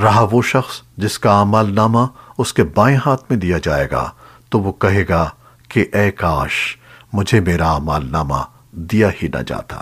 رہا وہ شخص جس کا اعمال نامہ اس کے بائیں ہاتھ میں دیا جائے گا، تو وہ کہے گا کہ، اے کاش، مجھے میرا اعمال نامہ دیا ہی نہ جاتا۔